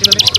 Gracias.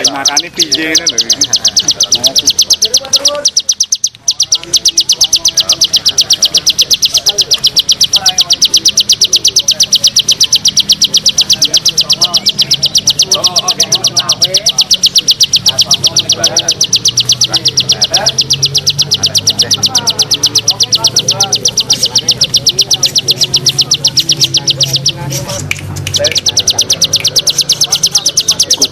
ใส่มาทานนี่ปีเยนั่นเลย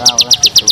lá, lá, pessoal.